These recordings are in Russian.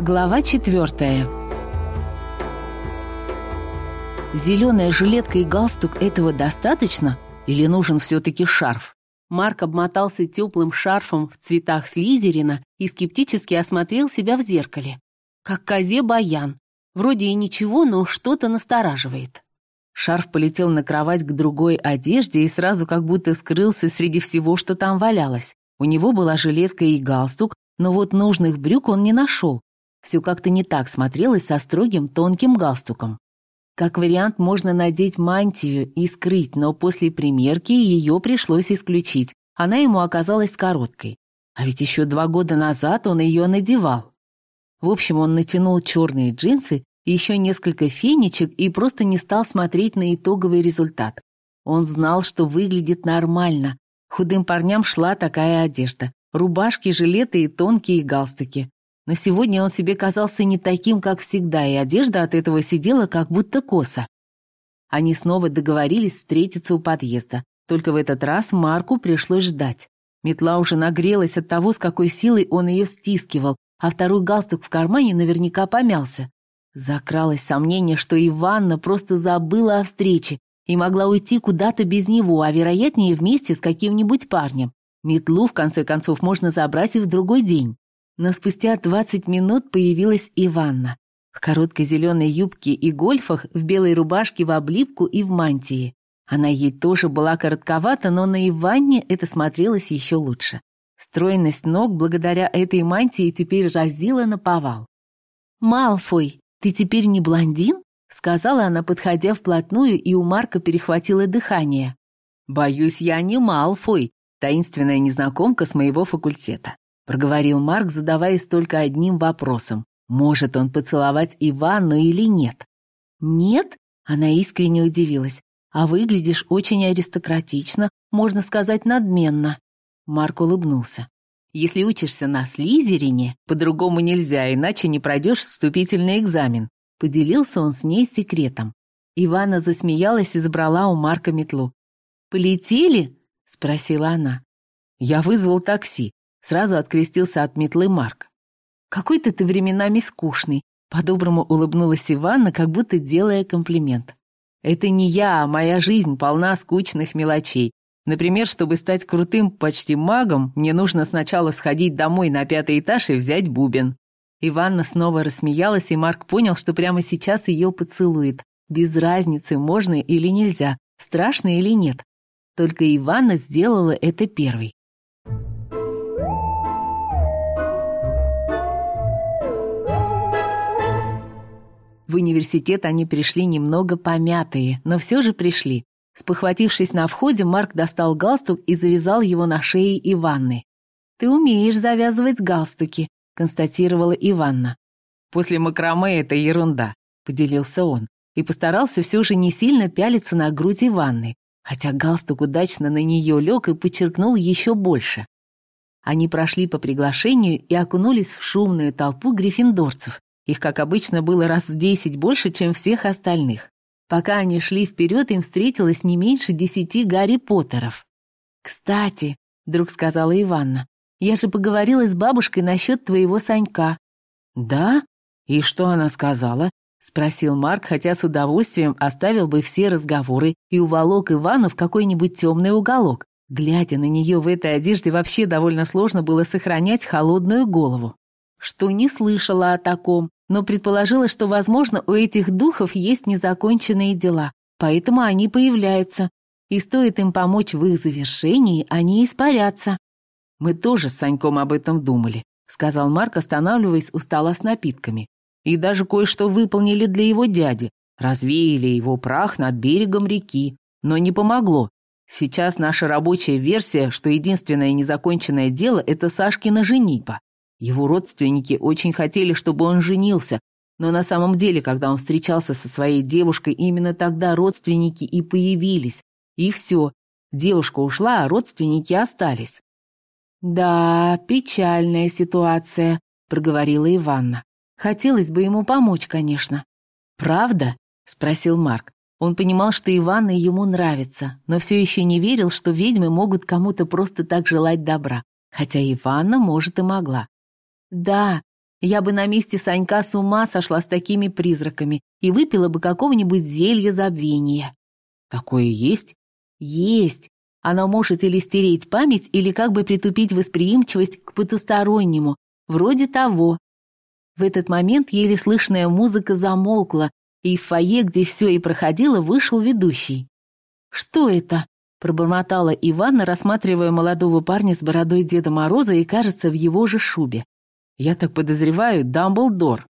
Глава четвертая. Зеленая жилетка и галстук этого достаточно? Или нужен все-таки шарф? Марк обмотался теплым шарфом в цветах слизерина и скептически осмотрел себя в зеркале. Как козе баян. Вроде и ничего, но что-то настораживает. Шарф полетел на кровать к другой одежде и сразу как будто скрылся среди всего, что там валялось. У него была жилетка и галстук, но вот нужных брюк он не нашел. Все как-то не так смотрелось со строгим тонким галстуком. Как вариант, можно надеть мантию и скрыть, но после примерки ее пришлось исключить. Она ему оказалась короткой. А ведь еще два года назад он ее надевал. В общем, он натянул черные джинсы, еще несколько фенечек и просто не стал смотреть на итоговый результат. Он знал, что выглядит нормально. Худым парням шла такая одежда. Рубашки, жилеты и тонкие галстуки. Но сегодня он себе казался не таким, как всегда, и одежда от этого сидела как будто косо. Они снова договорились встретиться у подъезда. Только в этот раз Марку пришлось ждать. Метла уже нагрелась от того, с какой силой он ее стискивал, а второй галстук в кармане наверняка помялся. Закралось сомнение, что Иванна просто забыла о встрече и могла уйти куда-то без него, а вероятнее вместе с каким-нибудь парнем. Метлу, в конце концов, можно забрать и в другой день. Но спустя 20 минут появилась Иванна. В короткой зеленой юбке и гольфах, в белой рубашке в облипку и в мантии. Она ей тоже была коротковата, но на Иванне это смотрелось еще лучше. Стройность ног благодаря этой мантии теперь разила на повал. «Малфой, ты теперь не блондин?» — сказала она, подходя вплотную, и у Марка перехватило дыхание. «Боюсь, я не Малфой, таинственная незнакомка с моего факультета проговорил Марк, задаваясь только одним вопросом. Может он поцеловать Иванну или нет? Нет? Она искренне удивилась. А выглядишь очень аристократично, можно сказать, надменно. Марк улыбнулся. Если учишься на Слизерине, по-другому нельзя, иначе не пройдешь вступительный экзамен. Поделился он с ней секретом. Ивана засмеялась и забрала у Марка метлу. «Полетели?» — спросила она. «Я вызвал такси. Сразу открестился от метлы Марк. «Какой-то ты временами скучный», — по-доброму улыбнулась Иванна, как будто делая комплимент. «Это не я, а моя жизнь полна скучных мелочей. Например, чтобы стать крутым почти магом, мне нужно сначала сходить домой на пятый этаж и взять бубен». Иванна снова рассмеялась, и Марк понял, что прямо сейчас ее поцелует. Без разницы, можно или нельзя, страшно или нет. Только Иванна сделала это первой. В университет они пришли немного помятые, но все же пришли. Спохватившись на входе, Марк достал галстук и завязал его на шее Иванны. «Ты умеешь завязывать галстуки», — констатировала Иванна. «После макраме это ерунда», — поделился он, и постарался все же не сильно пялиться на грудь Иванны, хотя галстук удачно на нее лег и подчеркнул еще больше. Они прошли по приглашению и окунулись в шумную толпу гриффиндорцев, их, как обычно, было раз в десять больше, чем всех остальных. Пока они шли вперед, им встретилось не меньше десяти Гарри Поттеров. «Кстати», — вдруг сказала Иванна, «я же поговорила с бабушкой насчет твоего Санька». «Да? И что она сказала?» — спросил Марк, хотя с удовольствием оставил бы все разговоры и уволок Ивана в какой-нибудь темный уголок. Глядя на нее в этой одежде, вообще довольно сложно было сохранять холодную голову. Что не слышала о таком, но предположила, что, возможно, у этих духов есть незаконченные дела, поэтому они появляются, и стоит им помочь в их завершении, они испарятся. «Мы тоже с Саньком об этом думали», — сказал Марк, останавливаясь у стола с напитками. «И даже кое-что выполнили для его дяди, развеяли его прах над берегом реки, но не помогло. Сейчас наша рабочая версия, что единственное незаконченное дело — это Сашкина женитьба. Его родственники очень хотели, чтобы он женился, но на самом деле, когда он встречался со своей девушкой, именно тогда родственники и появились. И все. Девушка ушла, а родственники остались. «Да, печальная ситуация», — проговорила Иванна. «Хотелось бы ему помочь, конечно». «Правда?» — спросил Марк. Он понимал, что Иванна ему нравится, но все еще не верил, что ведьмы могут кому-то просто так желать добра, хотя Иванна, может, и могла. «Да, Я бы на месте Санька с ума сошла с такими призраками и выпила бы какого-нибудь зелья забвения. Такое есть? Есть. Оно может или стереть память, или как бы притупить восприимчивость к потустороннему, вроде того. В этот момент еле слышная музыка замолкла, и в фойе, где все и проходило, вышел ведущий. «Что это?» – пробормотала Иванна, рассматривая молодого парня с бородой Деда Мороза и, кажется, в его же шубе. «Я так подозреваю, Дамблдор».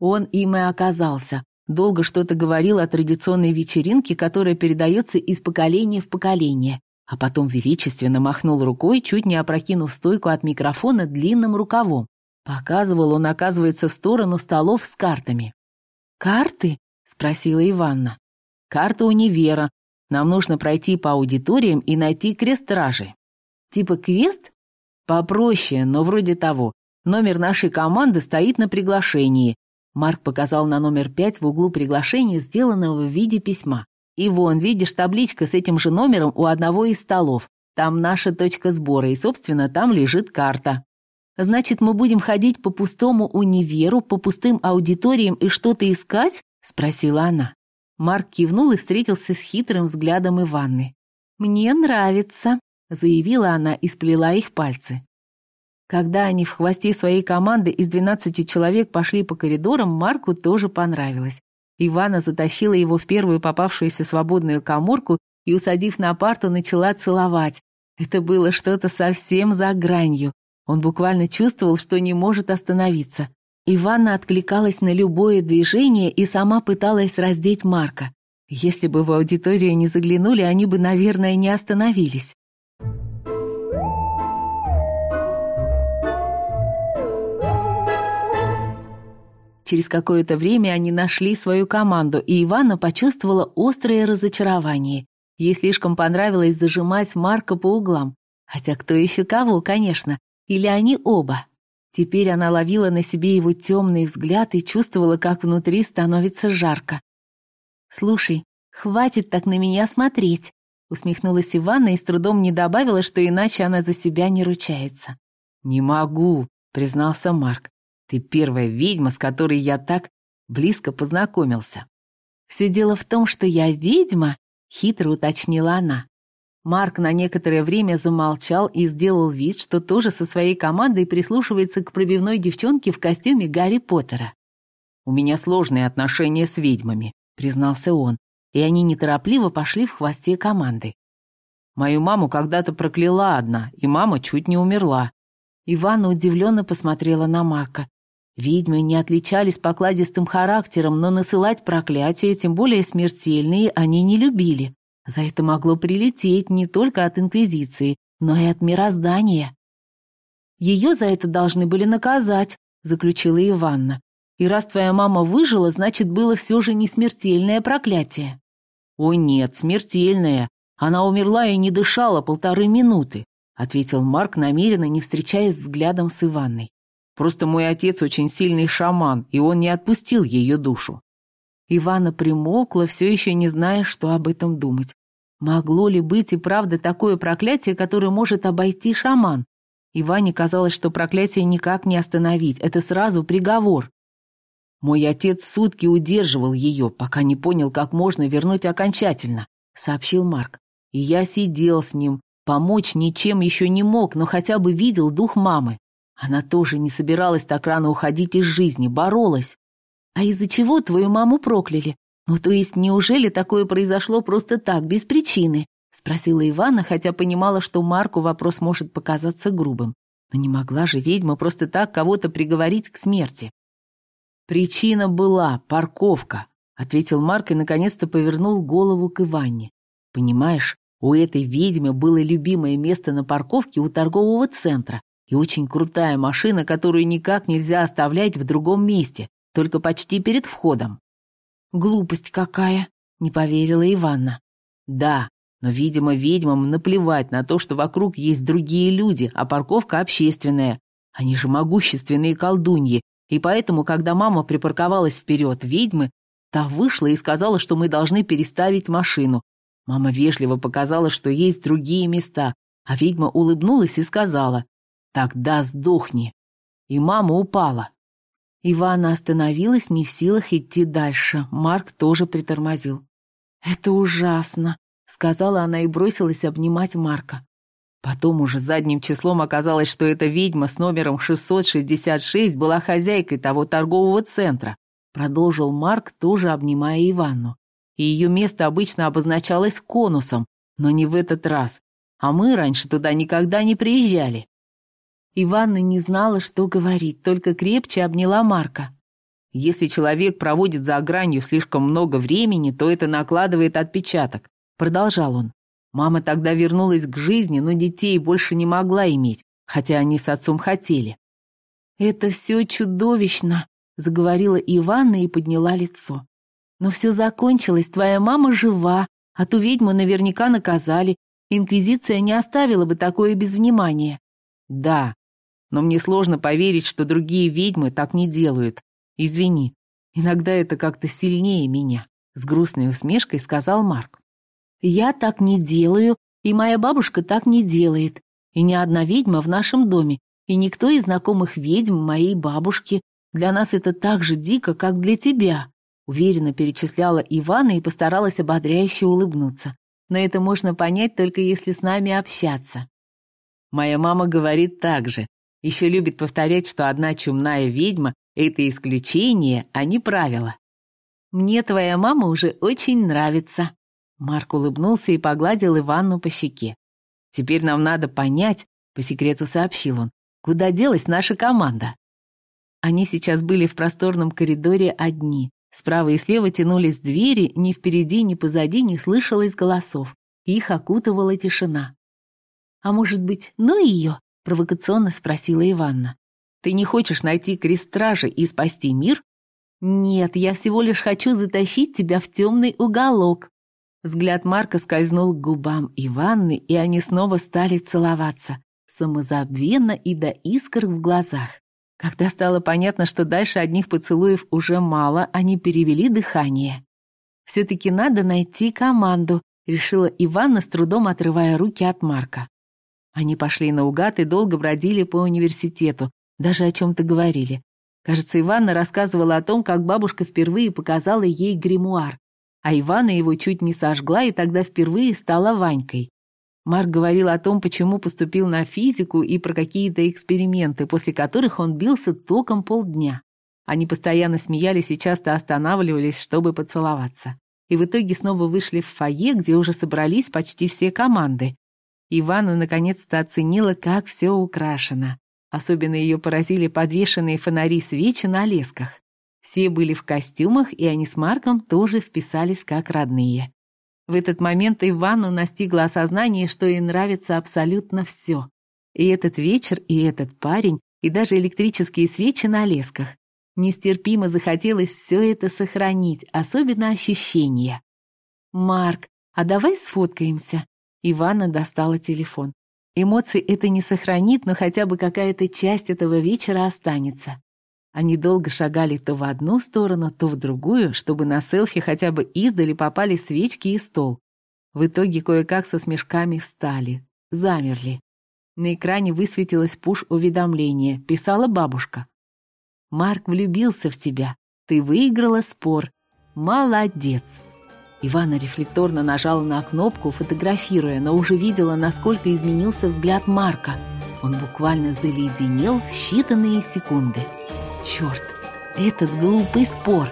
Он им и оказался. Долго что-то говорил о традиционной вечеринке, которая передается из поколения в поколение, а потом величественно махнул рукой, чуть не опрокинув стойку от микрофона длинным рукавом. Показывал он, оказывается, в сторону столов с картами. «Карты?» — спросила Иванна. «Карта универа. Нам нужно пройти по аудиториям и найти крест-стражи». «Типа квест?» «Попроще, но вроде того. Номер нашей команды стоит на приглашении. Марк показал на номер пять в углу приглашения, сделанного в виде письма. И вон, видишь, табличка с этим же номером у одного из столов. Там наша точка сбора, и, собственно, там лежит карта. Значит, мы будем ходить по пустому универу, по пустым аудиториям и что-то искать?» — спросила она. Марк кивнул и встретился с хитрым взглядом Иванны. «Мне нравится», — заявила она и сплела их пальцы. Когда они в хвосте своей команды из 12 человек пошли по коридорам, Марку тоже понравилось. Ивана затащила его в первую попавшуюся свободную коморку и, усадив на парту, начала целовать. Это было что-то совсем за гранью. Он буквально чувствовал, что не может остановиться. Ивана откликалась на любое движение и сама пыталась раздеть Марка. Если бы в аудиторию не заглянули, они бы, наверное, не остановились. Через какое-то время они нашли свою команду, и Ивана почувствовала острое разочарование. Ей слишком понравилось зажимать Марка по углам. Хотя кто еще кого, конечно. Или они оба. Теперь она ловила на себе его темный взгляд и чувствовала, как внутри становится жарко. «Слушай, хватит так на меня смотреть», — усмехнулась Ивана и с трудом не добавила, что иначе она за себя не ручается. «Не могу», — признался Марк. Ты первая ведьма, с которой я так близко познакомился. Все дело в том, что я ведьма, хитро уточнила она. Марк на некоторое время замолчал и сделал вид, что тоже со своей командой прислушивается к пробивной девчонке в костюме Гарри Поттера. «У меня сложные отношения с ведьмами», — признался он, и они неторопливо пошли в хвосте команды. Мою маму когда-то прокляла одна, и мама чуть не умерла. Ивана удивленно посмотрела на Марка. Ведьмы не отличались покладистым характером, но насылать проклятия, тем более смертельные, они не любили. За это могло прилететь не только от Инквизиции, но и от мироздания. «Ее за это должны были наказать», — заключила Иванна. «И раз твоя мама выжила, значит, было все же не смертельное проклятие». «О нет, смертельное. Она умерла и не дышала полторы минуты», — ответил Марк, намеренно не встречаясь взглядом с Иванной. Просто мой отец очень сильный шаман, и он не отпустил ее душу. Ивана примолкла, все еще не зная, что об этом думать. Могло ли быть и правда такое проклятие, которое может обойти шаман? Иване казалось, что проклятие никак не остановить, это сразу приговор. Мой отец сутки удерживал ее, пока не понял, как можно вернуть окончательно, сообщил Марк. И я сидел с ним, помочь ничем еще не мог, но хотя бы видел дух мамы. Она тоже не собиралась так рано уходить из жизни, боролась. А из-за чего твою маму прокляли? Ну, то есть, неужели такое произошло просто так, без причины? Спросила Ивана, хотя понимала, что Марку вопрос может показаться грубым. Но не могла же ведьма просто так кого-то приговорить к смерти. «Причина была парковка», — ответил Марк и наконец-то повернул голову к Иванне. «Понимаешь, у этой ведьмы было любимое место на парковке у торгового центра, и очень крутая машина, которую никак нельзя оставлять в другом месте, только почти перед входом. «Глупость какая!» — не поверила Иванна. «Да, но, видимо, ведьмам наплевать на то, что вокруг есть другие люди, а парковка общественная. Они же могущественные колдуньи, и поэтому, когда мама припарковалась вперед ведьмы, та вышла и сказала, что мы должны переставить машину. Мама вежливо показала, что есть другие места, а ведьма улыбнулась и сказала, Тогда сдохни. И мама упала. Ивана остановилась, не в силах идти дальше. Марк тоже притормозил. «Это ужасно», — сказала она и бросилась обнимать Марка. Потом уже задним числом оказалось, что эта ведьма с номером 666 была хозяйкой того торгового центра, продолжил Марк, тоже обнимая Иванну. И ее место обычно обозначалось конусом, но не в этот раз. А мы раньше туда никогда не приезжали. Иванна не знала, что говорить, только крепче обняла Марка. Если человек проводит за гранью слишком много времени, то это накладывает отпечаток, продолжал он. Мама тогда вернулась к жизни, но детей больше не могла иметь, хотя они с отцом хотели. «Это все чудовищно», — заговорила Иванна и подняла лицо. «Но все закончилось, твоя мама жива, а ту ведьму наверняка наказали. Инквизиция не оставила бы такое без внимания». «Да, но мне сложно поверить, что другие ведьмы так не делают. Извини, иногда это как-то сильнее меня», — с грустной усмешкой сказал Марк. Я так не делаю, и моя бабушка так не делает, и ни одна ведьма в нашем доме, и никто из знакомых ведьм моей бабушки. Для нас это так же дико, как для тебя», — уверенно перечисляла Ивана и постаралась ободряюще улыбнуться. «Но это можно понять только если с нами общаться». Моя мама говорит так же. Еще любит повторять, что одна чумная ведьма — это исключение, а не правило. «Мне твоя мама уже очень нравится», Марк улыбнулся и погладил Иванну по щеке. «Теперь нам надо понять», — по секрету сообщил он, «куда делась наша команда». Они сейчас были в просторном коридоре одни. Справа и слева тянулись двери, ни впереди, ни позади не слышалось голосов. Их окутывала тишина. «А может быть, ну ее?» — провокационно спросила Иванна. «Ты не хочешь найти крест стражи и спасти мир?» «Нет, я всего лишь хочу затащить тебя в темный уголок», Взгляд Марка скользнул к губам Иванны, и они снова стали целоваться, самозабвенно и до искр в глазах. Когда стало понятно, что дальше одних поцелуев уже мало, они перевели дыхание. «Все-таки надо найти команду», — решила Иванна, с трудом отрывая руки от Марка. Они пошли наугад и долго бродили по университету, даже о чем-то говорили. Кажется, Иванна рассказывала о том, как бабушка впервые показала ей гримуар а Ивана его чуть не сожгла и тогда впервые стала Ванькой. Марк говорил о том, почему поступил на физику и про какие-то эксперименты, после которых он бился током полдня. Они постоянно смеялись и часто останавливались, чтобы поцеловаться. И в итоге снова вышли в фойе, где уже собрались почти все команды. Ивана наконец-то оценила, как все украшено. Особенно ее поразили подвешенные фонари-свечи на лесках. Все были в костюмах, и они с Марком тоже вписались как родные. В этот момент Ивану настигло осознание, что ей нравится абсолютно все. И этот вечер, и этот парень, и даже электрические свечи на лесках. Нестерпимо захотелось все это сохранить, особенно ощущения. «Марк, а давай сфоткаемся?» Ивана достала телефон. Эмоций это не сохранит, но хотя бы какая-то часть этого вечера останется. Они долго шагали то в одну сторону, то в другую, чтобы на селфи хотя бы издали попали свечки и стол. В итоге кое-как со смешками встали, замерли. На экране высветилось пуш-уведомление, писала бабушка. «Марк влюбился в тебя. Ты выиграла спор. Молодец!» Ивана рефлекторно нажала на кнопку, фотографируя, но уже видела, насколько изменился взгляд Марка. Он буквально заледенел в считанные секунды. Черт, этот глупый спор.